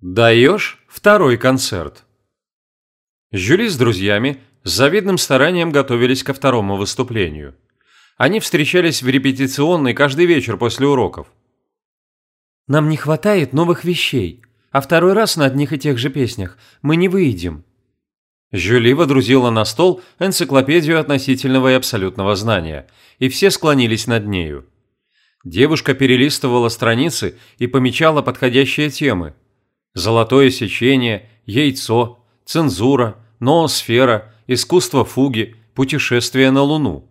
Даешь второй концерт. Жюли с друзьями с завидным старанием готовились ко второму выступлению. Они встречались в репетиционной каждый вечер после уроков. «Нам не хватает новых вещей, а второй раз на одних и тех же песнях мы не выйдем». Жюли водрузила на стол энциклопедию относительного и абсолютного знания, и все склонились над нею. Девушка перелистывала страницы и помечала подходящие темы. Золотое сечение, яйцо, цензура, ноосфера, искусство фуги, путешествие на Луну.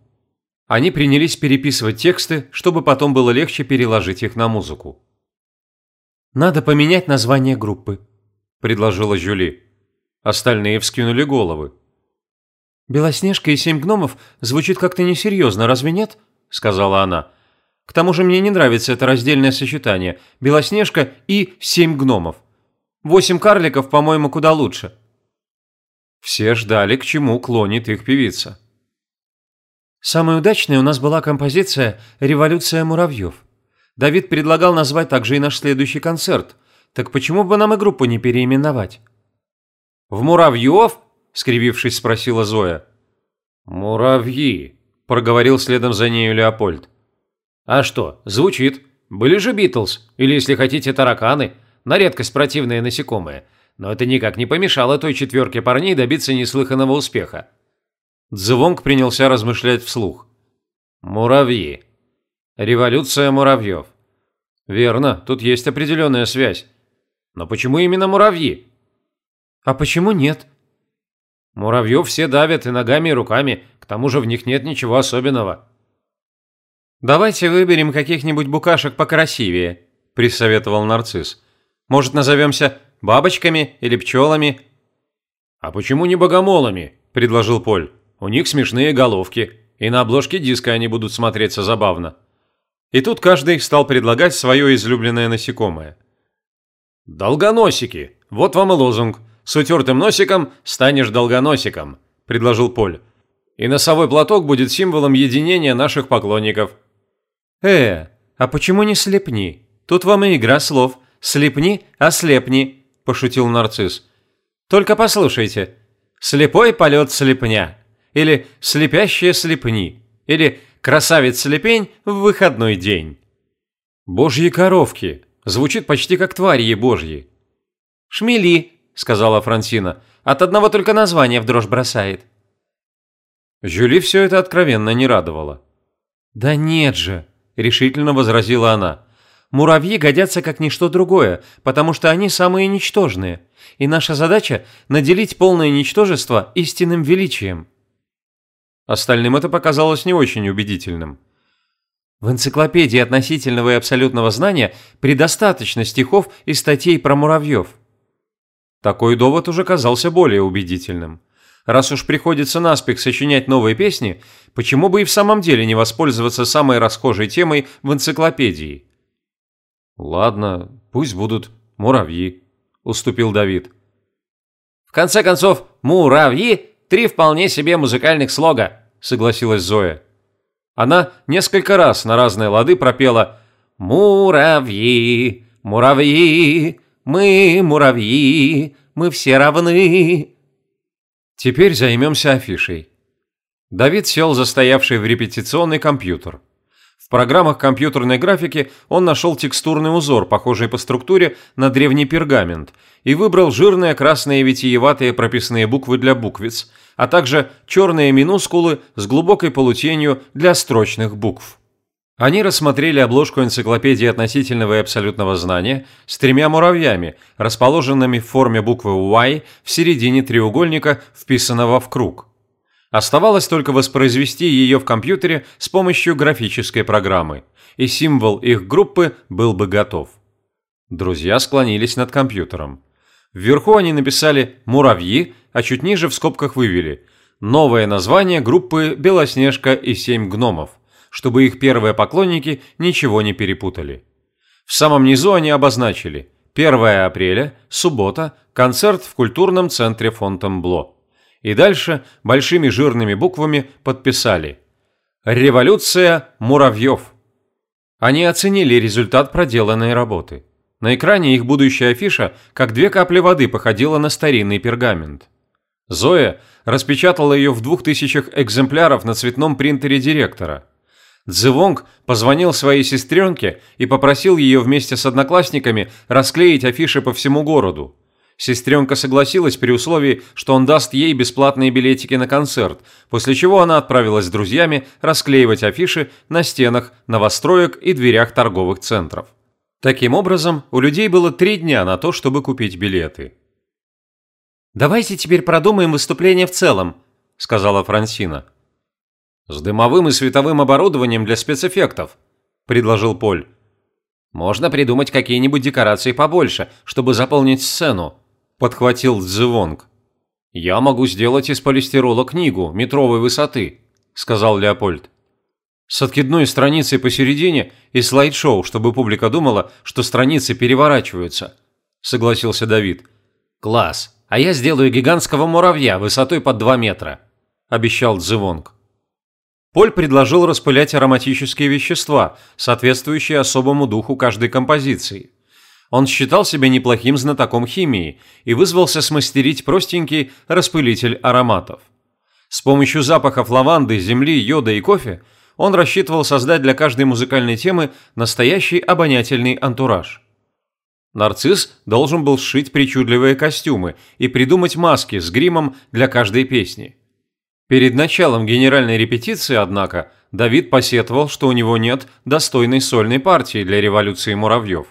Они принялись переписывать тексты, чтобы потом было легче переложить их на музыку. «Надо поменять название группы», – предложила Жюли. Остальные вскинули головы. «Белоснежка и семь гномов звучит как-то несерьезно, разве нет?» – сказала она. «К тому же мне не нравится это раздельное сочетание – Белоснежка и семь гномов. Восемь карликов, по-моему, куда лучше». Все ждали, к чему клонит их певица. Самой удачной у нас была композиция «Революция муравьев». Давид предлагал назвать также и наш следующий концерт. Так почему бы нам и группу не переименовать? «В муравьев?» – скривившись, спросила Зоя. «Муравьи», – проговорил следом за нею Леопольд. «А что, звучит. Были же Битлз, или, если хотите, тараканы, на редкость противные насекомые. Но это никак не помешало той четверке парней добиться неслыханного успеха». Дзвонг принялся размышлять вслух. «Муравьи. Революция муравьев. Верно, тут есть определенная связь. Но почему именно муравьи? А почему нет? Муравьев все давят и ногами, и руками, к тому же в них нет ничего особенного. «Давайте выберем каких-нибудь букашек покрасивее», – присоветовал нарцисс. «Может, назовемся бабочками или пчелами?» «А почему не богомолами?» – предложил Поль. «У них смешные головки, и на обложке диска они будут смотреться забавно». И тут каждый стал предлагать свое излюбленное насекомое. «Долгоносики! Вот вам и лозунг. С утертым носиком станешь долгоносиком», – предложил Поль. «И носовой платок будет символом единения наших поклонников». «Э, а почему не слепни? Тут вам и игра слов. Слепни, ослепни», – пошутил нарцисс. «Только послушайте. Слепой полет слепня. Или слепящие слепни. Или красавец-слепень в выходной день». «Божьи коровки», звучит почти как твари божьи. «Шмели», – сказала Франсина. «От одного только названия в дрожь бросает». Жюли все это откровенно не радовало. «Да нет же», – решительно возразила она. «Муравьи годятся как ничто другое, потому что они самые ничтожные, и наша задача – наделить полное ничтожество истинным величием». Остальным это показалось не очень убедительным. В энциклопедии относительного и абсолютного знания предостаточно стихов и статей про муравьев – такой довод уже казался более убедительным. Раз уж приходится наспех сочинять новые песни, почему бы и в самом деле не воспользоваться самой расхожей темой в энциклопедии? «Ладно, пусть будут муравьи», – уступил Давид. «В конце концов, муравьи – три вполне себе музыкальных слога», – согласилась Зоя. Она несколько раз на разные лады пропела «Муравьи, муравьи, мы муравьи, мы все равны. Теперь займемся афишей. Давид сел за стоявший в репетиционный компьютер. В программах компьютерной графики он нашел текстурный узор, похожий по структуре на древний пергамент, и выбрал жирные красные витиеватые прописные буквы для буквиц, а также черные минускулы с глубокой полутенью для строчных букв. Они рассмотрели обложку энциклопедии относительного и абсолютного знания с тремя муравьями, расположенными в форме буквы Y в середине треугольника, вписанного в круг. Оставалось только воспроизвести ее в компьютере с помощью графической программы, и символ их группы был бы готов. Друзья склонились над компьютером. Вверху они написали «муравьи», а чуть ниже в скобках вывели «новое название группы «Белоснежка и семь гномов», чтобы их первые поклонники ничего не перепутали. В самом низу они обозначили 1 апреля, суббота, концерт в культурном центре Фонтенбло. И дальше большими жирными буквами подписали «Революция муравьев». Они оценили результат проделанной работы. На экране их будущая афиша, как две капли воды, походила на старинный пергамент. Зоя распечатала ее в двух тысячах экземпляров на цветном принтере директора. Цзывонг позвонил своей сестренке и попросил ее вместе с одноклассниками расклеить афиши по всему городу. Сестренка согласилась при условии, что он даст ей бесплатные билетики на концерт, после чего она отправилась с друзьями расклеивать афиши на стенах новостроек и дверях торговых центров. Таким образом, у людей было три дня на то, чтобы купить билеты. «Давайте теперь продумаем выступление в целом», – сказала Франсина. «С дымовым и световым оборудованием для спецэффектов», – предложил Поль. «Можно придумать какие-нибудь декорации побольше, чтобы заполнить сцену», – подхватил Цзывонг. «Я могу сделать из полистирола книгу метровой высоты», – сказал Леопольд. «С откидной страницей посередине и слайд-шоу, чтобы публика думала, что страницы переворачиваются», – согласился Давид. «Класс! а я сделаю гигантского муравья высотой под 2 метра», – обещал Дзивонг. Поль предложил распылять ароматические вещества, соответствующие особому духу каждой композиции. Он считал себя неплохим знатоком химии и вызвался смастерить простенький распылитель ароматов. С помощью запахов лаванды, земли, йода и кофе он рассчитывал создать для каждой музыкальной темы настоящий обонятельный антураж. Нарцисс должен был сшить причудливые костюмы и придумать маски с гримом для каждой песни. Перед началом генеральной репетиции, однако, Давид посетовал, что у него нет достойной сольной партии для революции муравьев.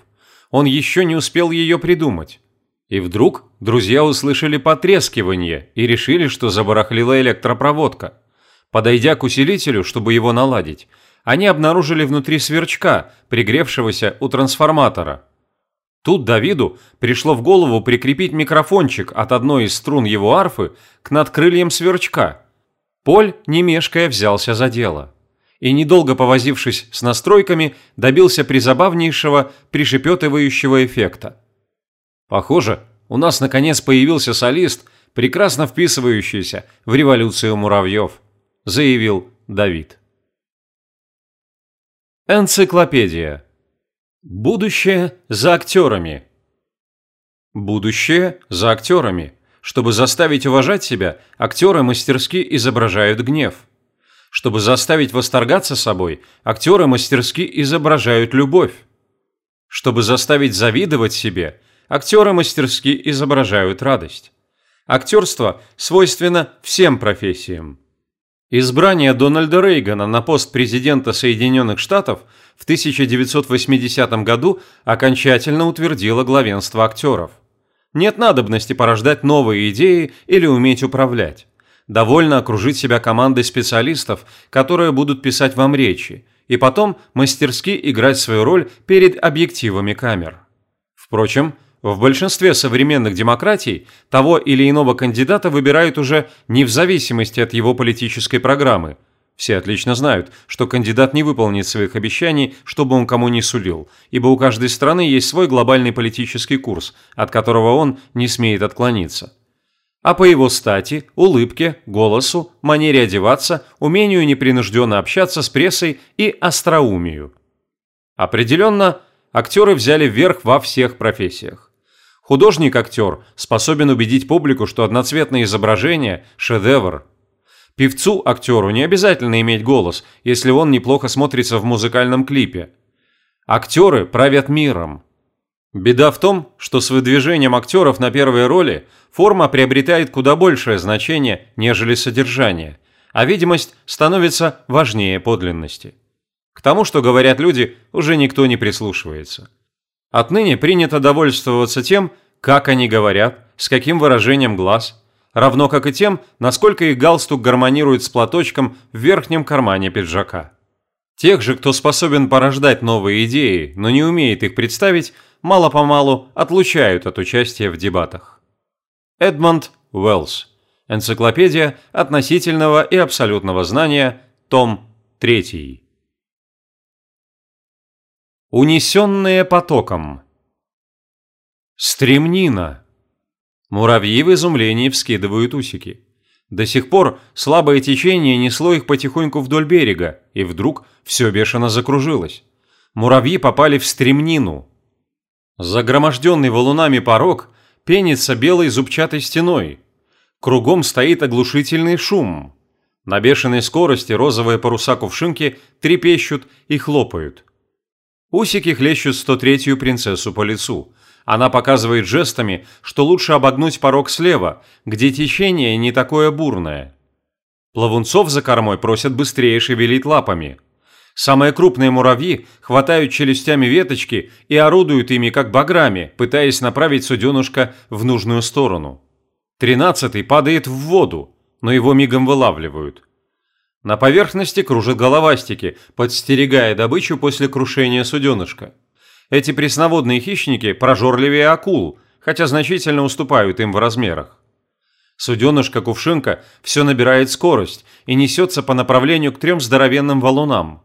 Он еще не успел ее придумать. И вдруг друзья услышали потрескивание и решили, что забарахлила электропроводка. Подойдя к усилителю, чтобы его наладить, они обнаружили внутри сверчка, пригревшегося у трансформатора – Тут Давиду пришло в голову прикрепить микрофончик от одной из струн его арфы к надкрыльям сверчка. Поль, не мешкая, взялся за дело. И, недолго повозившись с настройками, добился призабавнейшего пришепетывающего эффекта. «Похоже, у нас наконец появился солист, прекрасно вписывающийся в революцию муравьев», заявил Давид. Энциклопедия Будущее за актерами. Будущее за актерами. Чтобы заставить уважать себя, актеры мастерски изображают гнев. Чтобы заставить восторгаться собой, актеры мастерски изображают любовь. Чтобы заставить завидовать себе, актеры мастерски изображают радость. Актерство свойственно всем профессиям. Избрание Дональда Рейгана на пост президента Соединенных Штатов – в 1980 году окончательно утвердила главенство актеров. Нет надобности порождать новые идеи или уметь управлять. Довольно окружить себя командой специалистов, которые будут писать вам речи, и потом мастерски играть свою роль перед объективами камер. Впрочем, в большинстве современных демократий того или иного кандидата выбирают уже не в зависимости от его политической программы – все отлично знают, что кандидат не выполнит своих обещаний, чтобы он кому не сулил, ибо у каждой страны есть свой глобальный политический курс, от которого он не смеет отклониться. А по его стати, улыбке, голосу, манере одеваться, умению непринужденно общаться с прессой и остроумию. Определенно, актеры взяли вверх во всех профессиях. Художник-актер способен убедить публику, что одноцветное изображение – шедевр – Певцу-актеру не обязательно иметь голос, если он неплохо смотрится в музыкальном клипе. Актеры правят миром. Беда в том, что с выдвижением актеров на первые роли форма приобретает куда большее значение, нежели содержание, а видимость становится важнее подлинности. К тому, что говорят люди, уже никто не прислушивается. Отныне принято довольствоваться тем, как они говорят, с каким выражением глаз – равно как и тем, насколько их галстук гармонирует с платочком в верхнем кармане пиджака. Тех же, кто способен порождать новые идеи, но не умеет их представить, мало-помалу отлучают от участия в дебатах. Эдмонд Уэллс. Энциклопедия относительного и абсолютного знания, том 3. Унесенные потоком. Стремнина. Муравьи в изумлении вскидывают усики. До сих пор слабое течение несло их потихоньку вдоль берега, и вдруг все бешено закружилось. Муравьи попали в стремнину. Загроможденный валунами порог пенится белой зубчатой стеной. Кругом стоит оглушительный шум. На бешеной скорости розовые паруса кувшинки трепещут и хлопают. Усики хлещут 103-ю принцессу по лицу. Она показывает жестами, что лучше обогнуть порог слева, где течение не такое бурное. Плавунцов за кормой просят быстрее шевелить лапами. Самые крупные муравьи хватают челюстями веточки и орудуют ими как баграми, пытаясь направить суденушка в нужную сторону. Тринадцатый падает в воду, но его мигом вылавливают. На поверхности кружат головастики, подстерегая добычу после крушения суденышка. Эти пресноводные хищники прожорливее акул, хотя значительно уступают им в размерах. Суденышко-кувшинка все набирает скорость и несется по направлению к трем здоровенным валунам.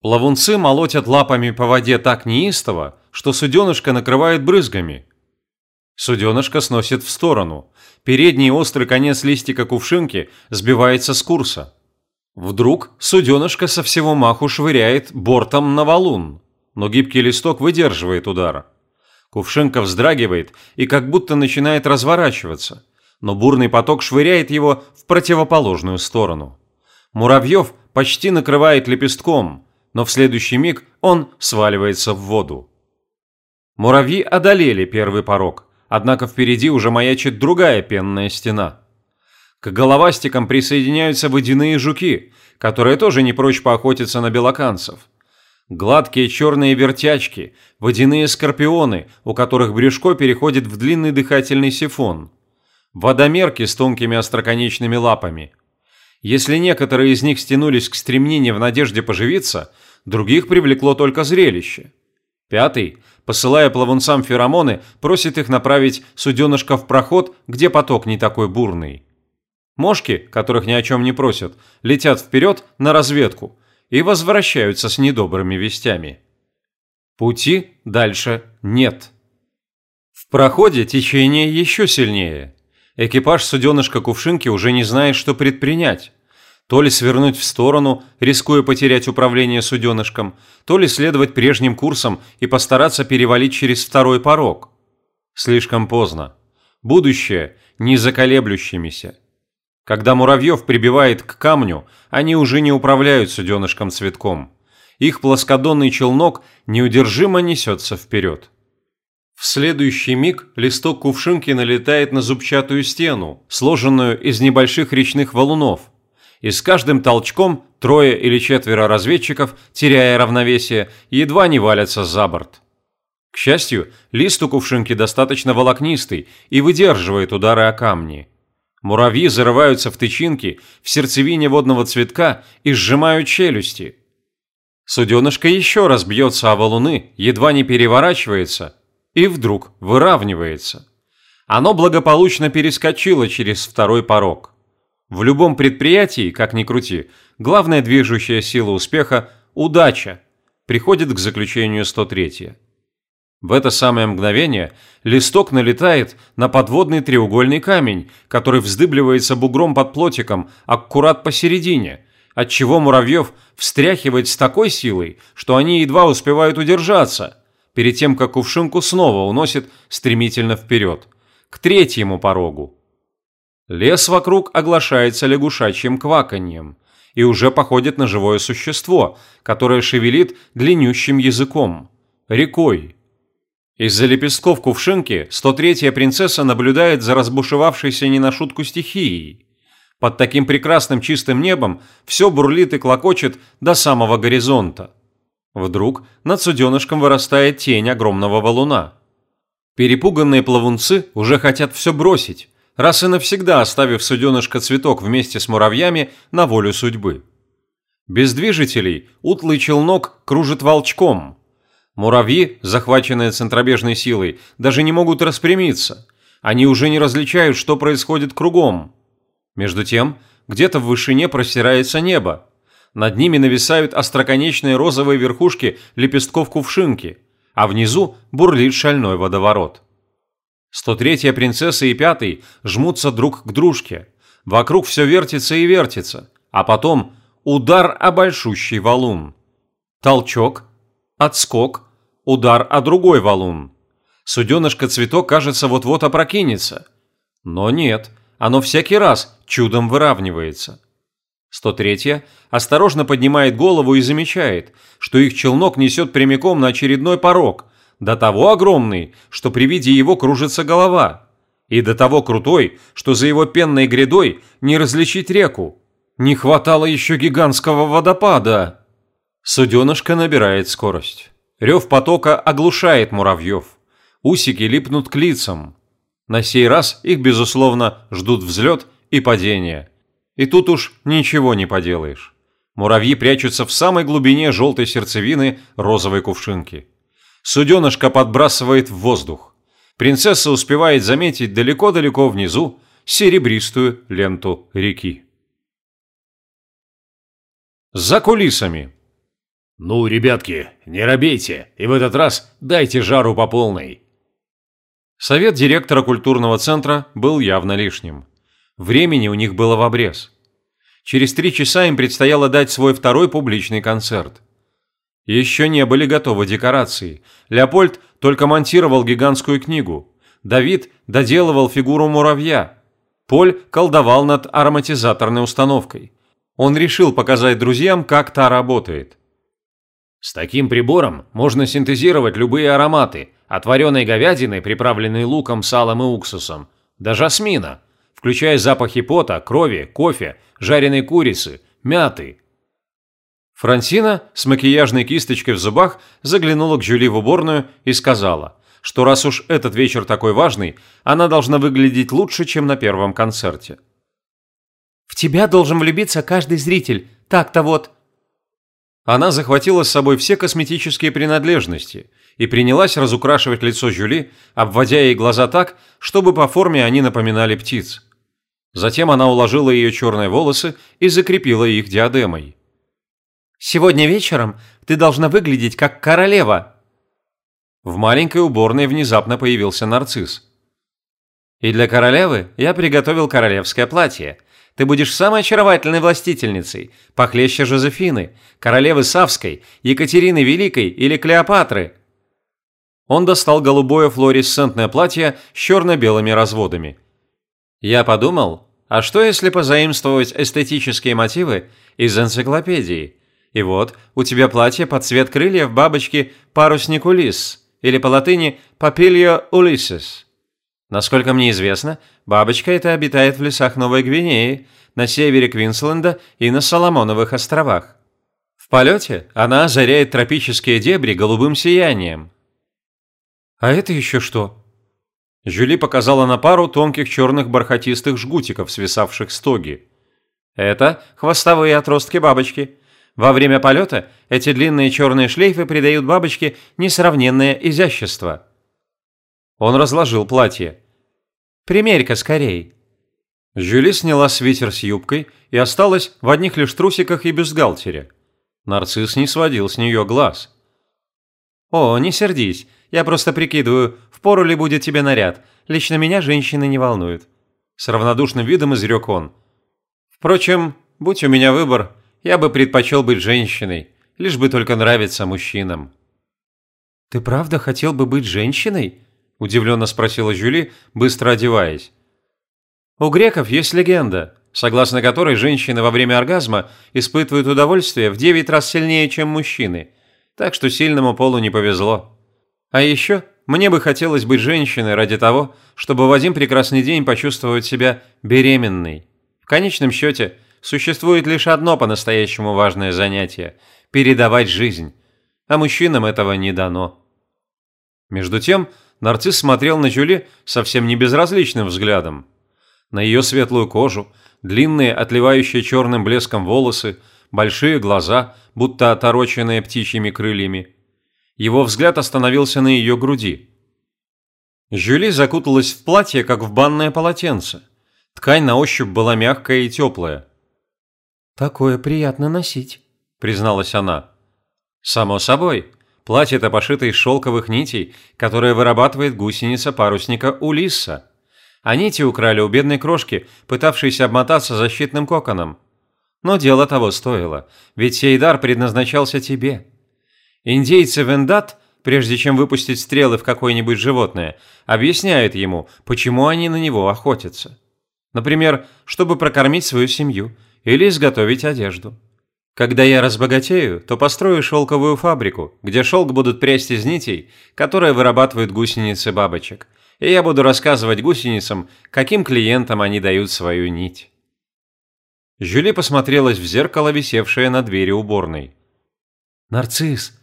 Плавунцы молотят лапами по воде так неистово, что суденышко накрывает брызгами. Суденышко сносит в сторону. Передний острый конец листика кувшинки сбивается с курса. Вдруг суденышко со всего маху швыряет бортом на валун, но гибкий листок выдерживает удар. Кувшинка вздрагивает и как будто начинает разворачиваться, но бурный поток швыряет его в противоположную сторону. Муравьев почти накрывает лепестком – но в следующий миг он сваливается в воду. Муравьи одолели первый порог, однако впереди уже маячит другая пенная стена. К головастикам присоединяются водяные жуки, которые тоже не прочь поохотиться на белоканцев. Гладкие черные вертячки, водяные скорпионы, у которых брюшко переходит в длинный дыхательный сифон. Водомерки с тонкими остроконечными лапами – если некоторые из них стянулись к стремнине в надежде поживиться, других привлекло только зрелище. Пятый, посылая плавунцам феромоны, просит их направить суденышко в проход, где поток не такой бурный. Мошки, которых ни о чем не просят, летят вперед на разведку и возвращаются с недобрыми вестями. Пути дальше нет. В проходе течение еще сильнее – Экипаж суденышка Кувшинки уже не знает, что предпринять. То ли свернуть в сторону, рискуя потерять управление суденышком, то ли следовать прежним курсом и постараться перевалить через второй порог. Слишком поздно. Будущее не заколеблющимися. Когда муравьев прибивает к камню, они уже не управляют суденышком цветком. Их плоскодонный челнок неудержимо несется вперед. В следующий миг листок кувшинки налетает на зубчатую стену, сложенную из небольших речных валунов. И с каждым толчком трое или четверо разведчиков, теряя равновесие, едва не валятся за борт. К счастью, лист у кувшинки достаточно волокнистый и выдерживает удары о камни. Муравьи зарываются в тычинки, в сердцевине водного цветка и сжимают челюсти. Суденышко еще раз бьется о валуны, едва не переворачивается – и вдруг выравнивается. Оно благополучно перескочило через второй порог. В любом предприятии, как ни крути, главная движущая сила успеха – удача, приходит к заключению 103. В это самое мгновение листок налетает на подводный треугольный камень, который вздыбливается бугром под плотиком аккурат посередине, отчего муравьев встряхивает с такой силой, что они едва успевают удержаться – перед тем, как кувшинку снова уносит стремительно вперед, к третьему порогу. Лес вокруг оглашается лягушачьим кваканьем и уже походит на живое существо, которое шевелит длиннющим языком, рекой. Из-за лепестков кувшинки 103-я принцесса наблюдает за разбушевавшейся не на шутку стихией. Под таким прекрасным чистым небом все бурлит и клокочет до самого горизонта. Вдруг над суденышком вырастает тень огромного валуна. Перепуганные плавунцы уже хотят все бросить, раз и навсегда оставив суденышко цветок вместе с муравьями на волю судьбы. Без движителей утлый челнок кружит волчком. Муравьи, захваченные центробежной силой, даже не могут распрямиться. Они уже не различают, что происходит кругом. Между тем, где-то в вышине простирается небо, над ними нависают остроконечные розовые верхушки лепестков кувшинки, а внизу бурлит шальной водоворот. 103-я принцесса и пятый жмутся друг к дружке. Вокруг все вертится и вертится, а потом удар о большущий валун. Толчок, отскок, удар о другой валун. Суденышко-цветок, кажется, вот-вот опрокинется. Но нет, оно всякий раз чудом выравнивается. 103-я осторожно поднимает голову и замечает, что их челнок несет прямиком на очередной порог, до того огромный, что при виде его кружится голова, и до того крутой, что за его пенной грядой не различить реку. Не хватало еще гигантского водопада. Суденышко набирает скорость. Рев потока оглушает муравьев. Усики липнут к лицам. На сей раз их, безусловно, ждут взлет и падение. И тут уж ничего не поделаешь. Муравьи прячутся в самой глубине желтой сердцевины розовой кувшинки. Суденышко подбрасывает в воздух. Принцесса успевает заметить далеко-далеко внизу серебристую ленту реки. За кулисами. «Ну, ребятки, не робейте, и в этот раз дайте жару по полной». Совет директора культурного центра был явно лишним. Времени у них было в обрез. Через три часа им предстояло дать свой второй публичный концерт. Еще не были готовы декорации. Леопольд только монтировал гигантскую книгу. Давид доделывал фигуру муравья. Поль колдовал над ароматизаторной установкой. Он решил показать друзьям, как та работает. С таким прибором можно синтезировать любые ароматы, от вареной говядины, приправленной луком, салом и уксусом, до жасмина – включая запахи пота, крови, кофе, жареной курицы, мяты. Франсина с макияжной кисточкой в зубах заглянула к Жюли в уборную и сказала, что раз уж этот вечер такой важный, она должна выглядеть лучше, чем на первом концерте. «В тебя должен влюбиться каждый зритель, так-то вот», она захватила с собой все косметические принадлежности и принялась разукрашивать лицо Жюли, обводя ей глаза так, чтобы по форме они напоминали птиц. Затем она уложила ее черные волосы и закрепила их диадемой. «Сегодня вечером ты должна выглядеть как королева!» В маленькой уборной внезапно появился нарцисс. «И для королевы я приготовил королевское платье. Ты будешь самой очаровательной властительницей, похлеще Жозефины, королевы Савской, Екатерины Великой или Клеопатры». Он достал голубое флуоресцентное платье с черно-белыми разводами. Я подумал, а что если позаимствовать эстетические мотивы из энциклопедии? И вот, у тебя платье под цвет крыльев бабочки «Парусник Улисс» или по латыни «Папильо Улиссес». Насколько мне известно, бабочка эта обитает в лесах Новой Гвинеи, на севере Квинсленда и на Соломоновых островах. В полете она озаряет тропические дебри голубым сиянием. «А это еще что?» Жюли показала на пару тонких черных бархатистых жгутиков, свисавших с тоги. Это хвостовые отростки бабочки. Во время полета эти длинные черные шлейфы придают бабочке несравненное изящество. Он разложил платье. «Примерь-ка скорей». Жюли сняла свитер с юбкой и осталась в одних лишь трусиках и бюстгальтере. Нарцисс не сводил с нее глаз. «О, не сердись, я просто прикидываю, впору ли будет тебе наряд. Лично меня женщины не волнуют». С равнодушным видом изрек он. «Впрочем, будь у меня выбор, я бы предпочел быть женщиной, лишь бы только нравиться мужчинам». «Ты правда хотел бы быть женщиной?» – удивленно спросила Жюли, быстро одеваясь. «У греков есть легенда, согласно которой женщины во время оргазма испытывают удовольствие в девять раз сильнее, чем мужчины, так что сильному полу не повезло. А еще мне бы хотелось быть женщиной ради того, чтобы в один прекрасный день почувствовать себя беременной. В конечном счете, существует лишь одно по-настоящему важное занятие – передавать жизнь, а мужчинам этого не дано». Между тем, нарцисс смотрел на Жюли совсем не безразличным взглядом. На ее светлую кожу, длинные, отливающие черным блеском волосы, большие глаза, будто отороченные птичьими крыльями. Его взгляд остановился на ее груди. Жюли закуталась в платье, как в банное полотенце. Ткань на ощупь была мягкая и теплая. «Такое приятно носить», – призналась она. «Само собой. Платье-то пошито из шелковых нитей, которые вырабатывает гусеница парусника Улисса. А нити украли у бедной крошки, пытавшейся обмотаться защитным коконом. Но дело того стоило, ведь сей дар предназначался тебе. Индейцы Вендат прежде чем выпустить стрелы в какое-нибудь животное, объясняет ему, почему они на него охотятся. Например, чтобы прокормить свою семью или изготовить одежду. Когда я разбогатею, то построю шелковую фабрику, где шелк будут прясть из нитей, которые вырабатывают гусеницы бабочек, и я буду рассказывать гусеницам, каким клиентам они дают свою нить. Жюли посмотрелась в зеркало, висевшее на двери уборной. «Нарцисс,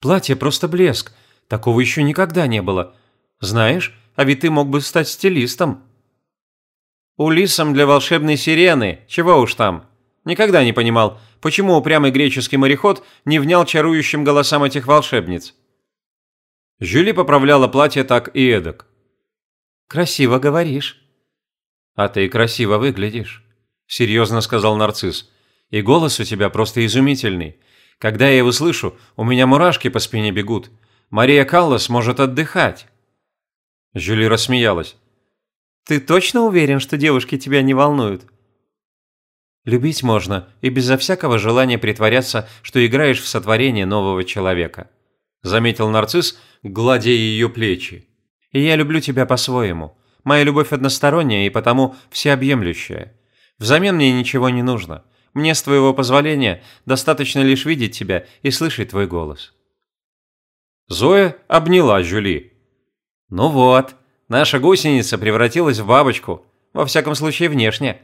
платье просто блеск. Такого еще никогда не было. Знаешь, а ведь ты мог бы стать стилистом». «Улисом для волшебной сирены, чего уж там. Никогда не понимал, почему упрямый греческий мореход не внял чарующим голосам этих волшебниц». Жюли поправляла платье так и эдак. «Красиво говоришь». «А ты красиво выглядишь» серьезно сказал нарцисс. И голос у тебя просто изумительный. Когда я его слышу, у меня мурашки по спине бегут. Мария Каллас может отдыхать. Жюли рассмеялась. Ты точно уверен, что девушки тебя не волнуют? Любить можно и безо всякого желания притворяться, что играешь в сотворение нового человека. Заметил нарцисс, гладя ее плечи. И я люблю тебя по-своему. Моя любовь односторонняя и потому всеобъемлющая. Взамен мне ничего не нужно. Мне, с твоего позволения, достаточно лишь видеть тебя и слышать твой голос». Зоя обняла Жюли. «Ну вот, наша гусеница превратилась в бабочку, во всяком случае внешне».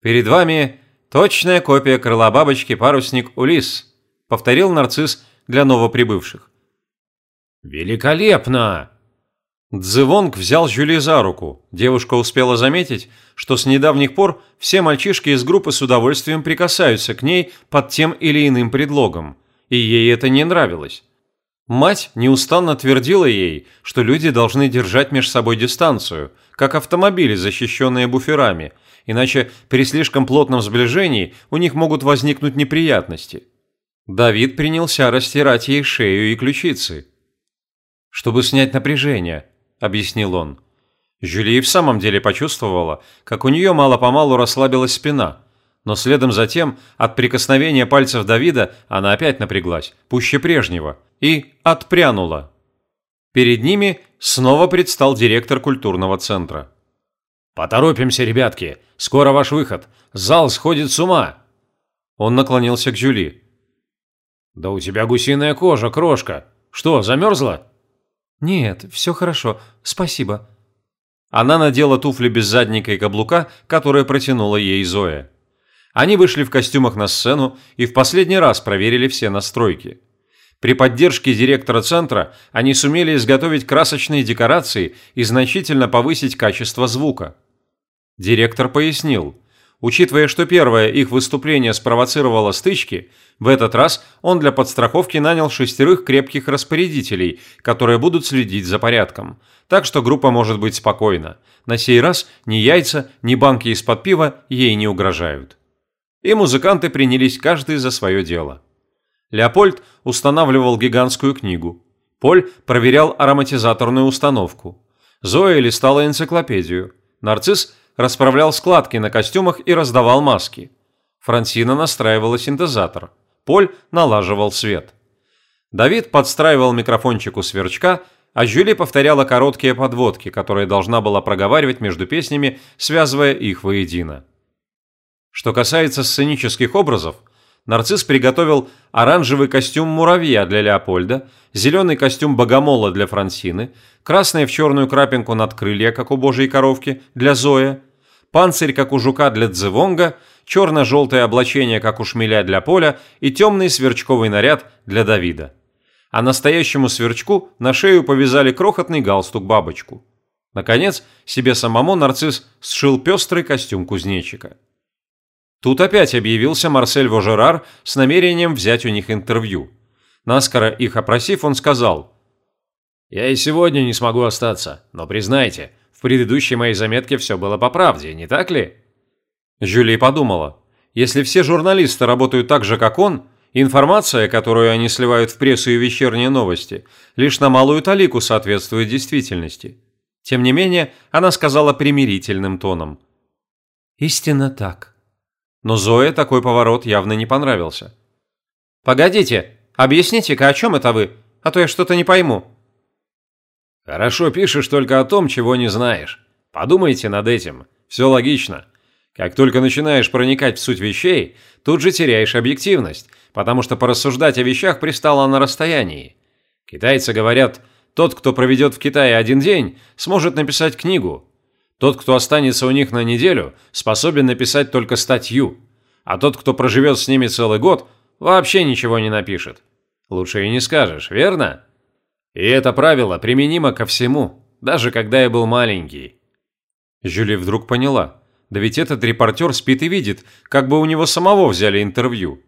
«Перед вами точная копия крыла бабочки парусник Улис», повторил нарцисс для новоприбывших. «Великолепно!» Дзывонг взял Жюли за руку. Девушка успела заметить, что с недавних пор все мальчишки из группы с удовольствием прикасаются к ней под тем или иным предлогом, и ей это не нравилось. Мать неустанно твердила ей, что люди должны держать между собой дистанцию, как автомобили, защищенные буферами, иначе при слишком плотном сближении у них могут возникнуть неприятности. Давид принялся растирать ей шею и ключицы. Чтобы снять напряжение –– объяснил он. Жюли в самом деле почувствовала, как у нее мало-помалу расслабилась спина, но следом за тем от прикосновения пальцев Давида она опять напряглась, пуще прежнего, и отпрянула. Перед ними снова предстал директор культурного центра. «Поторопимся, ребятки! Скоро ваш выход! Зал сходит с ума!» Он наклонился к Жюли. «Да у тебя гусиная кожа, крошка! Что, замерзла?» «Нет, все хорошо, спасибо». Она надела туфли без задника и каблука, которые протянула ей Зоя. Они вышли в костюмах на сцену и в последний раз проверили все настройки. При поддержке директора центра они сумели изготовить красочные декорации и значительно повысить качество звука. Директор пояснил – Учитывая, что первое их выступление спровоцировало стычки, в этот раз он для подстраховки нанял шестерых крепких распорядителей, которые будут следить за порядком. Так что группа может быть спокойна. На сей раз ни яйца, ни банки из-под пива ей не угрожают. И музыканты принялись каждый за свое дело. Леопольд устанавливал гигантскую книгу. Поль проверял ароматизаторную установку. Зоя листала энциклопедию. Нарцисс расправлял складки на костюмах и раздавал маски. Франсина настраивала синтезатор. Поль налаживал свет. Давид подстраивал микрофончик у сверчка, а Жюли повторяла короткие подводки, которые должна была проговаривать между песнями, связывая их воедино. Что касается сценических образов, нарцисс приготовил оранжевый костюм муравья для Леопольда, зеленый костюм богомола для Франсины, красный в черную крапинку над крылья, как у божьей коровки, для Зоя, панцирь, как у жука для дзевонга, черно-желтое облачение, как у шмеля для поля и темный сверчковый наряд для Давида. А настоящему сверчку на шею повязали крохотный галстук-бабочку. Наконец, себе самому нарцисс сшил пестрый костюм кузнечика. Тут опять объявился Марсель Вожерар с намерением взять у них интервью. Наскоро их опросив, он сказал «Я и сегодня не смогу остаться, но признайте, в предыдущей моей заметке все было по правде, не так ли?» Жюли подумала. Если все журналисты работают так же, как он, информация, которую они сливают в прессу и вечерние новости, лишь на малую талику соответствует действительности. Тем не менее, она сказала примирительным тоном. «Истинно так». Но Зое такой поворот явно не понравился. «Погодите, объясните-ка, о чем это вы? а то я что-то не пойму». «Хорошо пишешь только о том, чего не знаешь. Подумайте над этим. Все логично. Как только начинаешь проникать в суть вещей, тут же теряешь объективность, потому что порассуждать о вещах пристало на расстоянии. Китайцы говорят, тот, кто проведет в Китае один день, сможет написать книгу. Тот, кто останется у них на неделю, способен написать только статью. А тот, кто проживет с ними целый год, вообще ничего не напишет. Лучше и не скажешь, верно? И это правило применимо ко всему, даже когда я был маленький. Жюли вдруг поняла. Да ведь этот репортер спит и видит, как бы у него самого взяли интервью.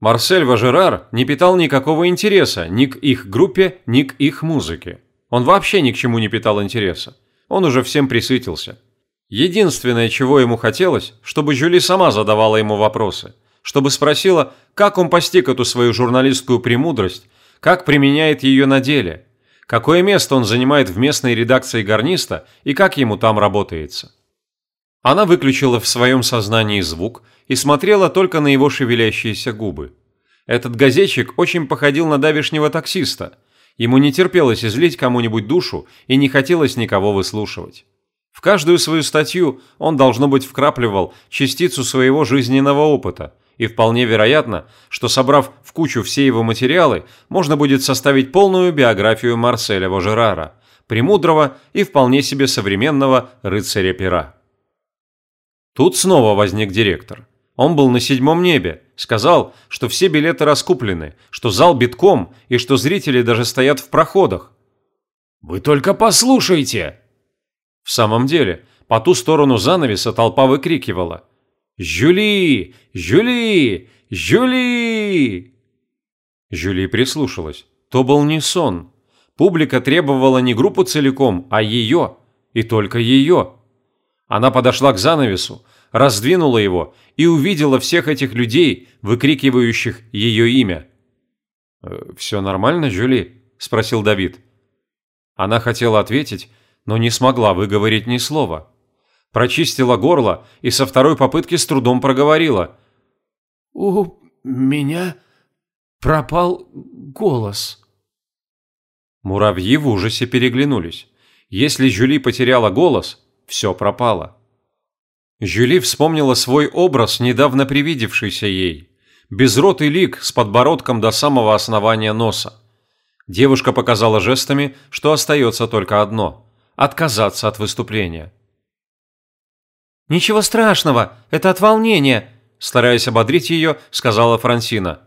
Марсель Важерар не питал никакого интереса ни к их группе, ни к их музыке. Он вообще ни к чему не питал интереса. Он уже всем присытился. Единственное, чего ему хотелось, чтобы Жюли сама задавала ему вопросы, чтобы спросила, как он постиг эту свою журналистскую премудрость, как применяет ее на деле, какое место он занимает в местной редакции гарниста и как ему там работается. Она выключила в своем сознании звук и смотрела только на его шевелящиеся губы. Этот газетчик очень походил на давешнего таксиста. Ему не терпелось излить кому-нибудь душу и не хотелось никого выслушивать. В каждую свою статью он, должно быть, вкрапливал частицу своего жизненного опыта, и вполне вероятно, что собрав в кучу все его материалы, можно будет составить полную биографию Марселя Вожерара, премудрого и вполне себе современного рыцаря пера. Тут снова возник директор. Он был на седьмом небе, сказал, что все билеты раскуплены, что зал битком и что зрители даже стоят в проходах. «Вы только послушайте!» В самом деле, по ту сторону занавеса толпа выкрикивала «Жюли! Жюли! Жюли!» Жюли прислушалась. То был не сон. Публика требовала не группу целиком, а ее. И только ее. Она подошла к занавесу, раздвинула его и увидела всех этих людей, выкрикивающих ее имя. «Э, «Все нормально, Жюли?» – спросил Давид. Она хотела ответить, но не смогла выговорить ни слова. Прочистила горло и со второй попытки с трудом проговорила. «У меня пропал голос». Муравьи в ужасе переглянулись. Если Жюли потеряла голос, все пропало. Жюли вспомнила свой образ, недавно привидевшийся ей. Безротый лик с подбородком до самого основания носа. Девушка показала жестами, что остается только одно – отказаться от выступления. «Ничего страшного, это от волнения», – стараясь ободрить ее, сказала Франсина.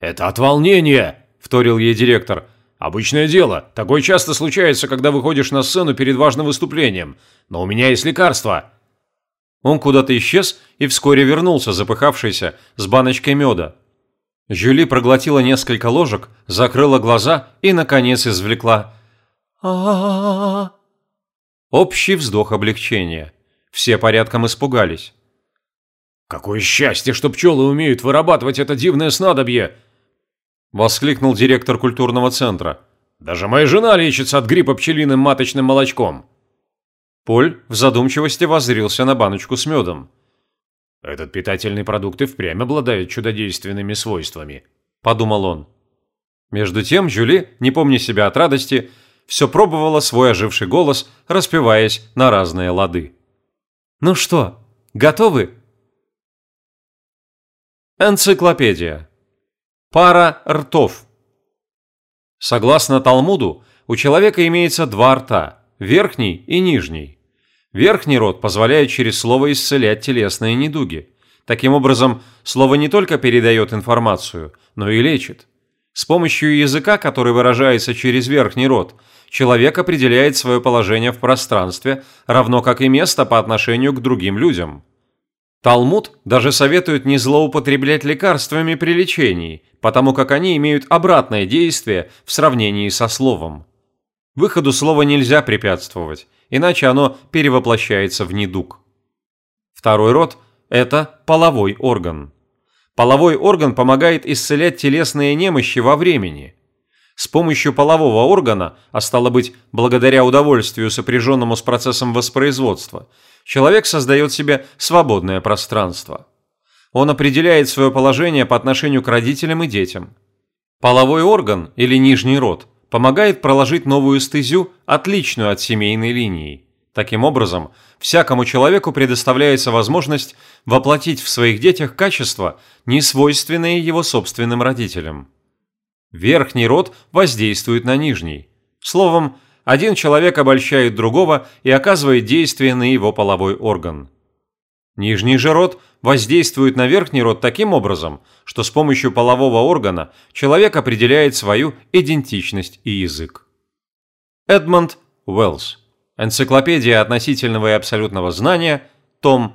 «Это от волнения», – вторил ей директор – Обычное дело. Такое часто случается, когда выходишь на сцену перед важным выступлением. Но у меня есть лекарство». Он куда-то исчез и вскоре вернулся, запыхавшийся, с баночкой меда. Жюли проглотила несколько ложек, закрыла глаза и, наконец, извлекла а Общий вздох облегчения. Все порядком испугались. «Какое счастье, что пчелы умеют вырабатывать это дивное снадобье!» – воскликнул директор культурного центра. «Даже моя жена лечится от гриппа пчелиным маточным молочком». Поль в задумчивости воззрился на баночку с медом. «Этот питательный продукт и впрямь обладает чудодейственными свойствами», – подумал он. Между тем Жюли, не помня себя от радости, все пробовала свой оживший голос, распеваясь на разные лады. «Ну что, готовы?» Энциклопедия Пара ртов. Согласно Талмуду, у человека имеется два рта – верхний и нижний. Верхний рот позволяет через слово исцелять телесные недуги. Таким образом, слово не только передает информацию, но и лечит. С помощью языка, который выражается через верхний рот, человек определяет свое положение в пространстве, равно как и место по отношению к другим людям. Талмуд даже советует не злоупотреблять лекарствами при лечении, потому как они имеют обратное действие в сравнении со словом. Выходу слова нельзя препятствовать, иначе оно перевоплощается в недуг. Второй род – это половой орган. Половой орган помогает исцелять телесные немощи во времени. С помощью полового органа, а стало быть, благодаря удовольствию, сопряженному с процессом воспроизводства – человек создает себе свободное пространство. Он определяет свое положение по отношению к родителям и детям. Половой орган или нижний род помогает проложить новую стезю, отличную от семейной линии. Таким образом, всякому человеку предоставляется возможность воплотить в своих детях качества, не свойственные его собственным родителям. Верхний род воздействует на нижний. Словом, один человек обольщает другого и оказывает действие на его половой орган. Нижний же род воздействует на верхний род таким образом, что с помощью полового органа человек определяет свою идентичность и язык. Эдмонд Уэллс. Энциклопедия относительного и абсолютного знания, том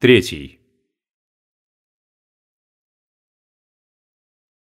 3.